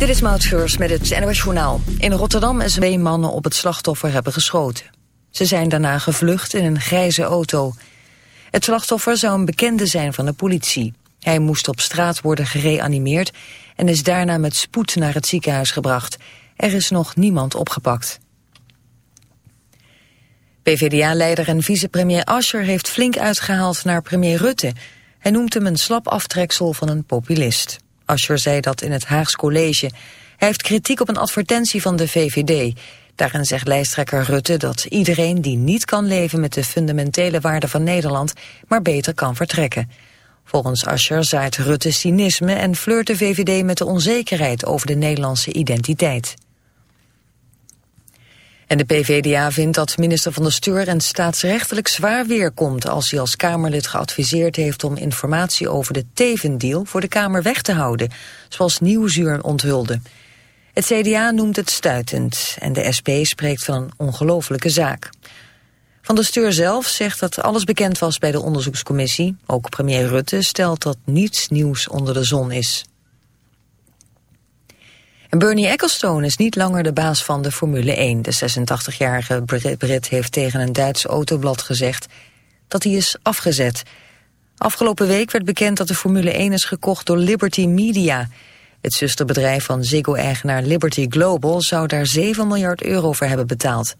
Dit is Maud met het NOS Journaal. In Rotterdam is twee mannen op het slachtoffer hebben geschoten. Ze zijn daarna gevlucht in een grijze auto. Het slachtoffer zou een bekende zijn van de politie. Hij moest op straat worden gereanimeerd... en is daarna met spoed naar het ziekenhuis gebracht. Er is nog niemand opgepakt. PvdA-leider en vicepremier Ascher heeft flink uitgehaald naar premier Rutte. Hij noemt hem een slap aftreksel van een populist. Ascher zei dat in het Haags College. Hij heeft kritiek op een advertentie van de VVD. Daarin zegt lijsttrekker Rutte dat iedereen die niet kan leven met de fundamentele waarden van Nederland, maar beter kan vertrekken. Volgens Ascher zaait Rutte cynisme en flirt de VVD met de onzekerheid over de Nederlandse identiteit. En de PVDA vindt dat minister van de Steur en staatsrechtelijk zwaar weerkomt als hij als Kamerlid geadviseerd heeft om informatie over de Tevendeal voor de Kamer weg te houden, zoals Nieuwsuur onthulde. Het CDA noemt het stuitend en de SP spreekt van een ongelofelijke zaak. Van de Steur zelf zegt dat alles bekend was bij de onderzoekscommissie. Ook premier Rutte stelt dat niets nieuws onder de zon is. Bernie Ecclestone is niet langer de baas van de Formule 1. De 86-jarige Brit heeft tegen een Duits autoblad gezegd dat hij is afgezet. Afgelopen week werd bekend dat de Formule 1 is gekocht door Liberty Media. Het zusterbedrijf van Ziggo-eigenaar Liberty Global zou daar 7 miljard euro voor hebben betaald.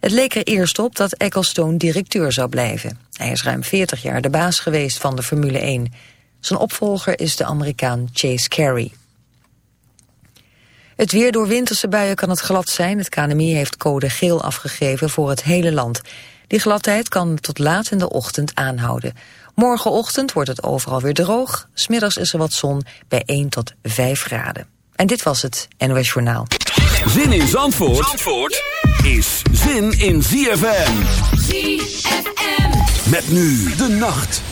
Het leek er eerst op dat Ecclestone directeur zou blijven. Hij is ruim 40 jaar de baas geweest van de Formule 1. Zijn opvolger is de Amerikaan Chase Carey. Het weer door winterse buien kan het glad zijn. Het KNMI heeft code geel afgegeven voor het hele land. Die gladheid kan tot laat in de ochtend aanhouden. Morgenochtend wordt het overal weer droog. Smiddags is er wat zon bij 1 tot 5 graden. En dit was het NOS Journaal. Zin in Zandvoort, Zandvoort is zin in ZFM. ZFM. Met nu de nacht.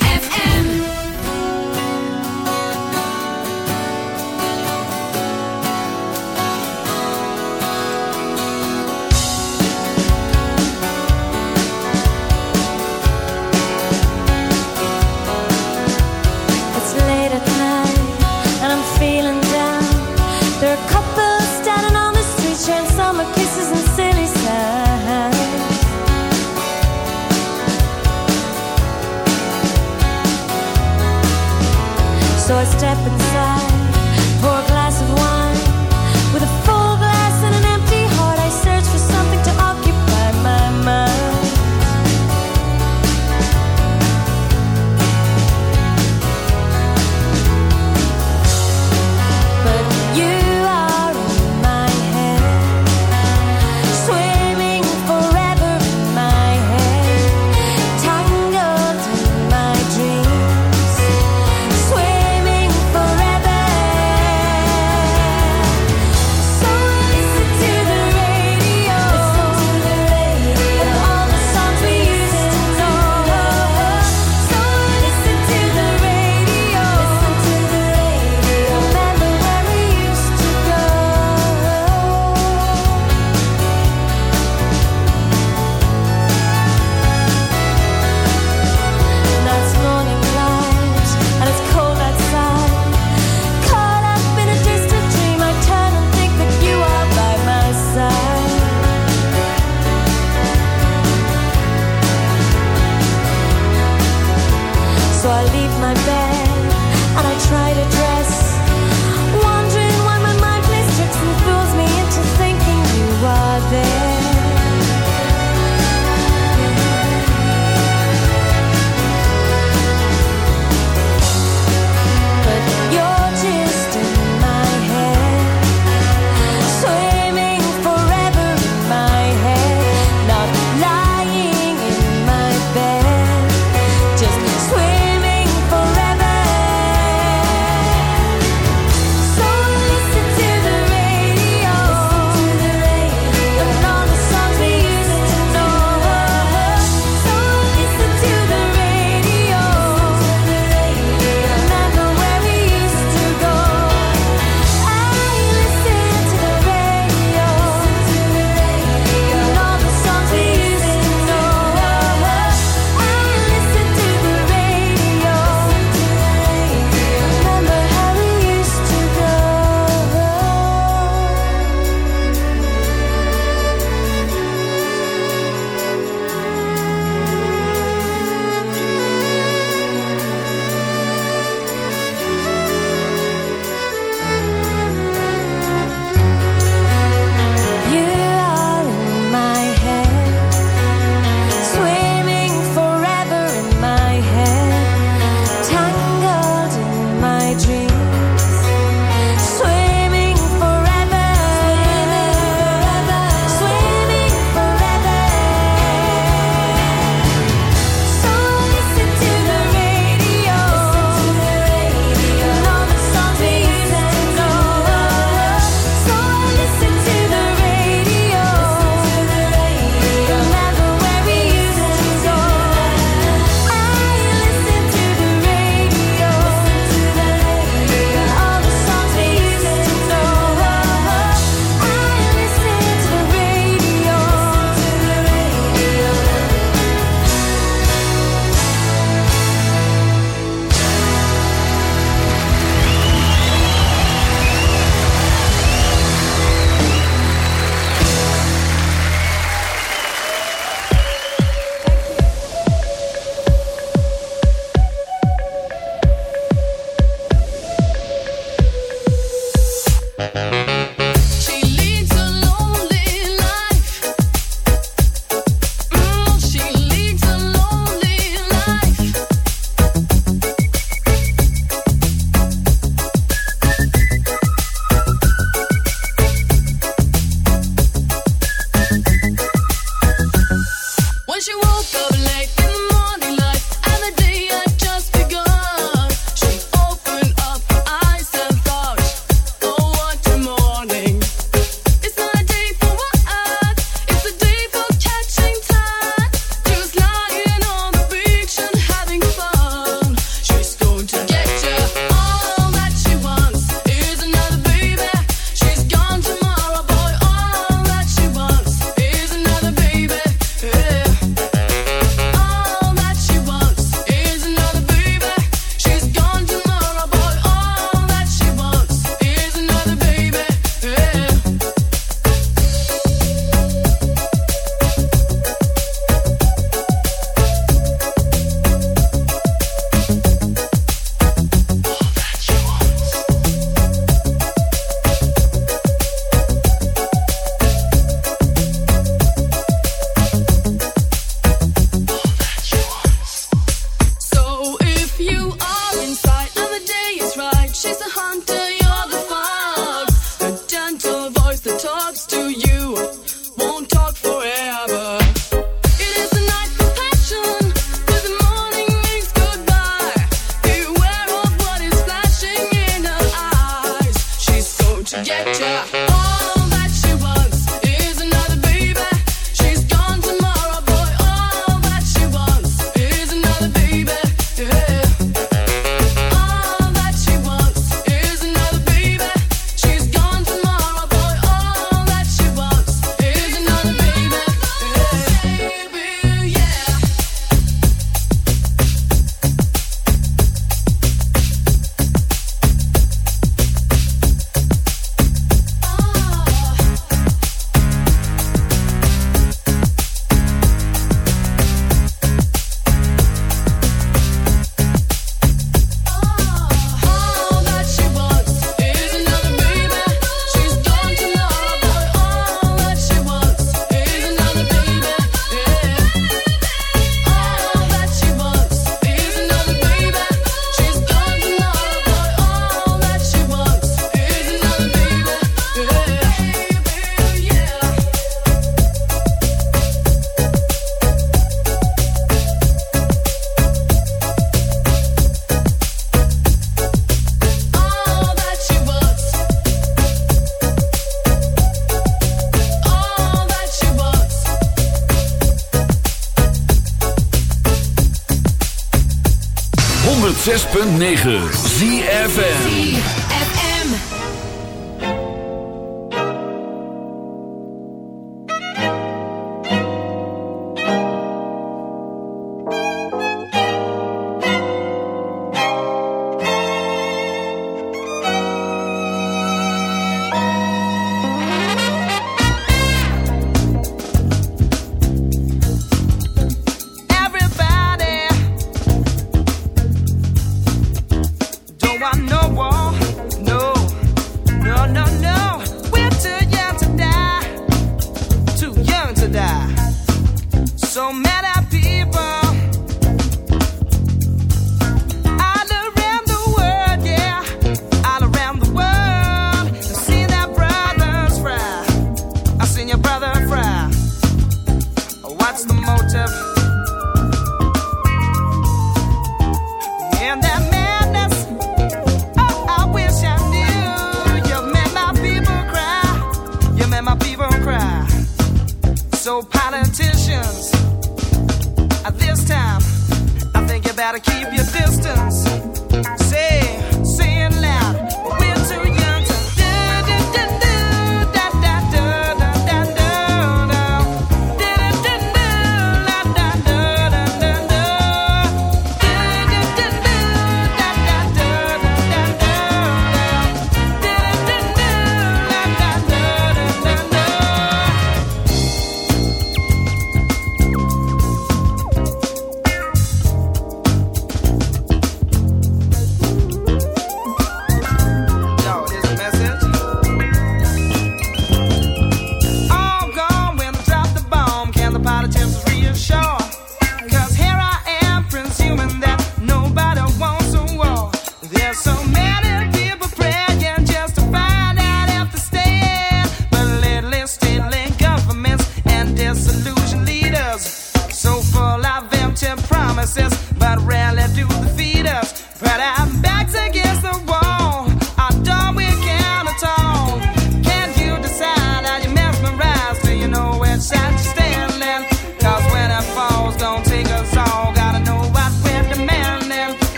106.9 ZFN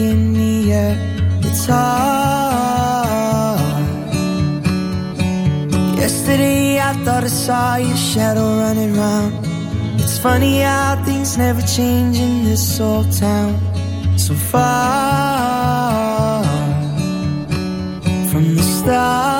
In me at it's hard. Yesterday I thought I saw your shadow running round. It's funny how things never change in this old town. So far from the start.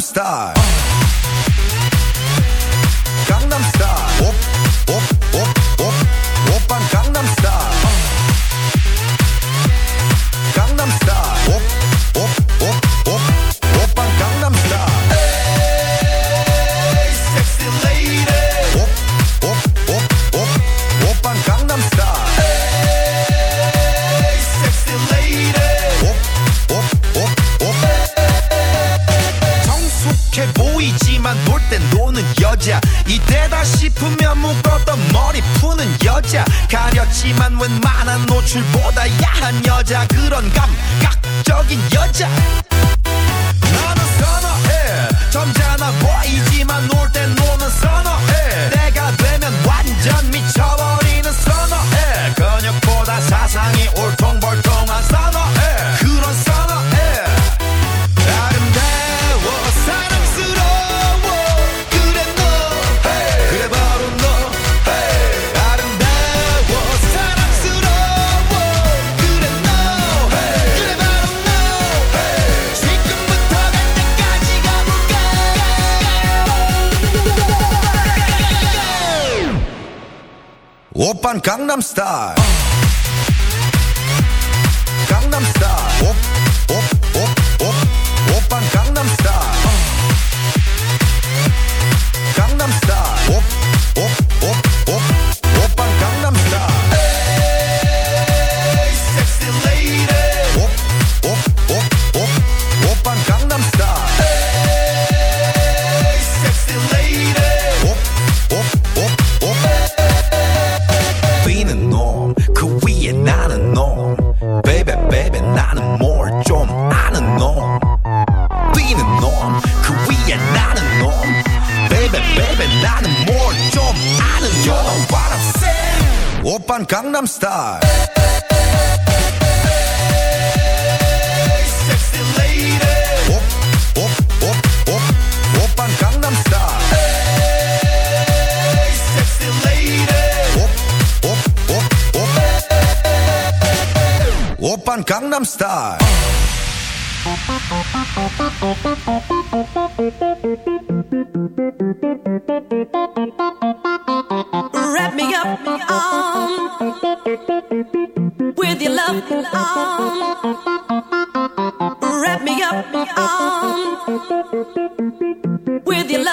star. star.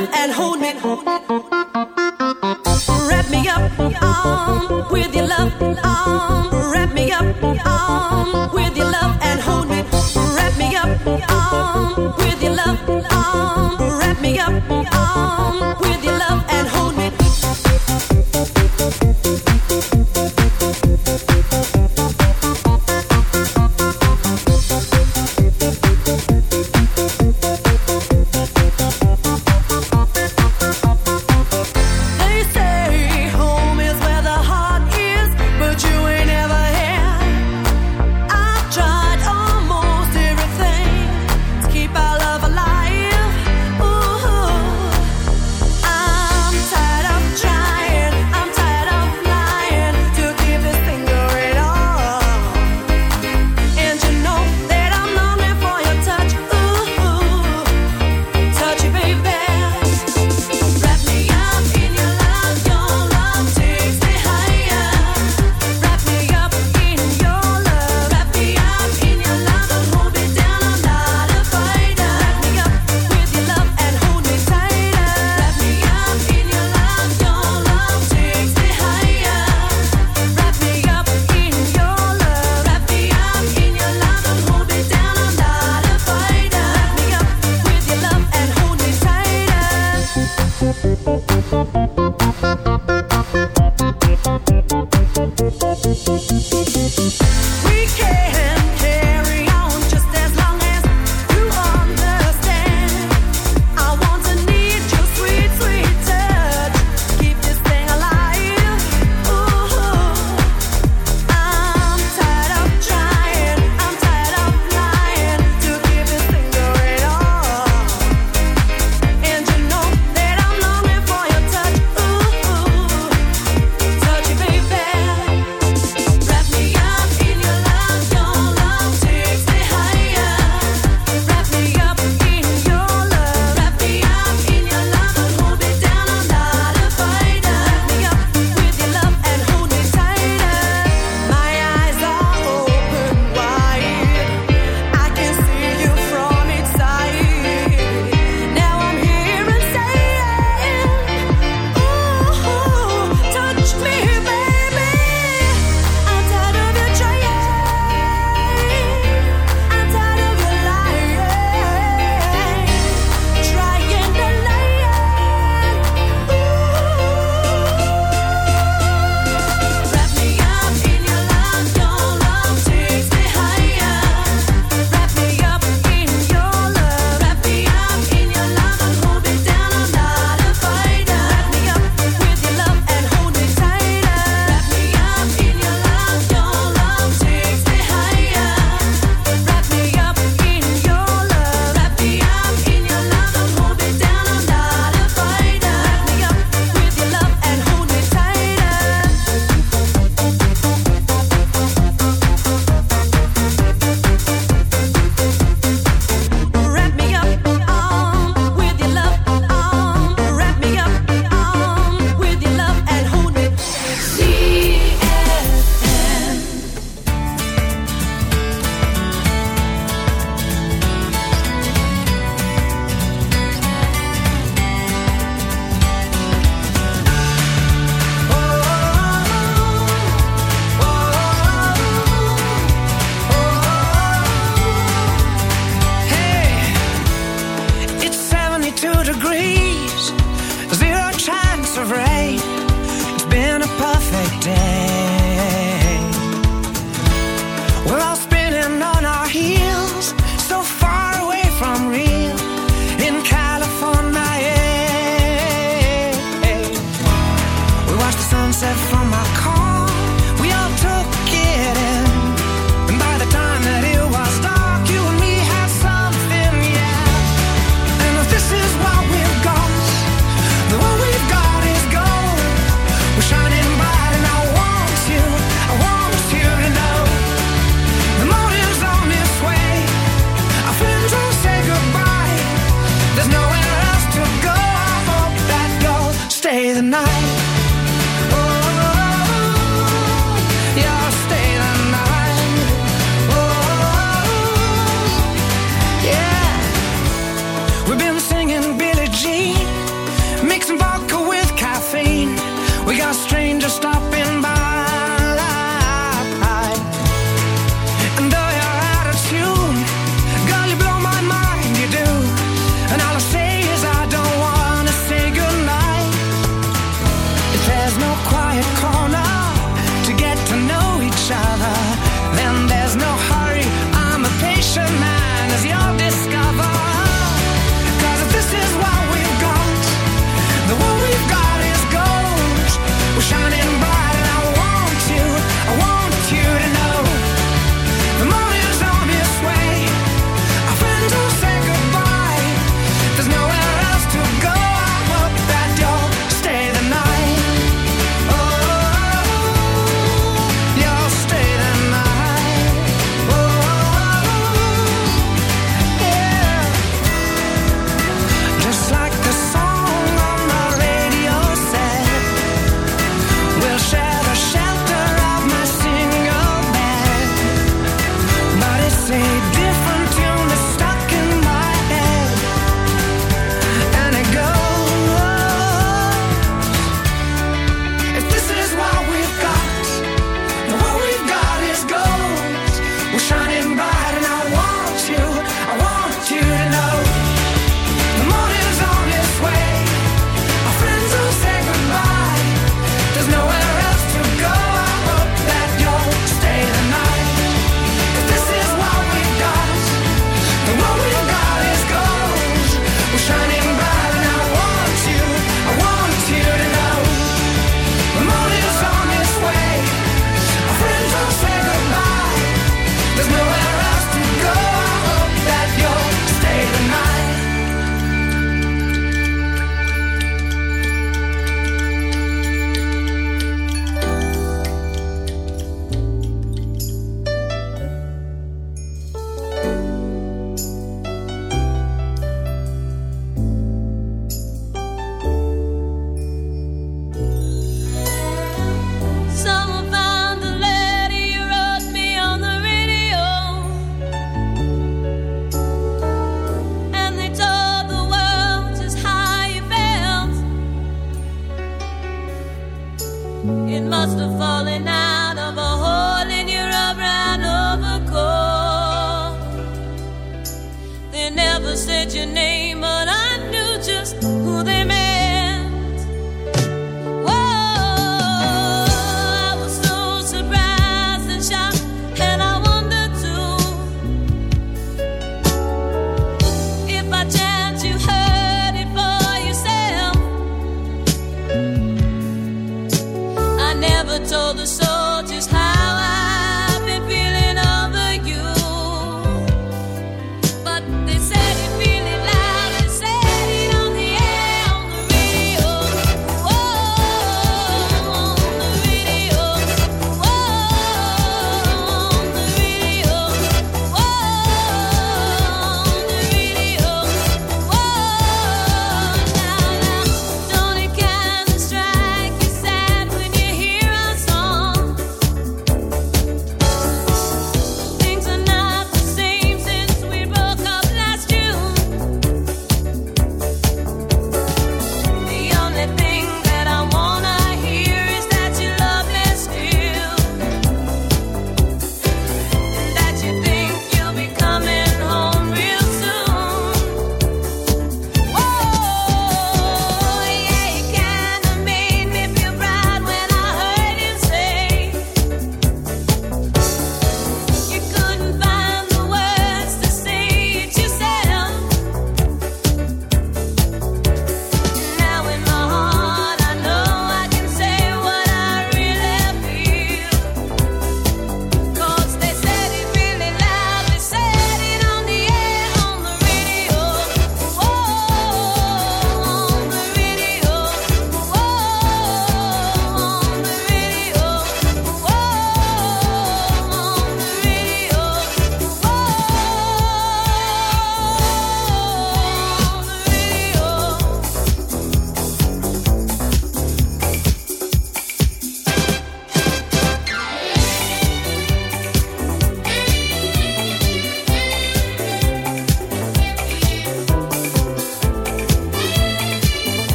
With your love and hold me.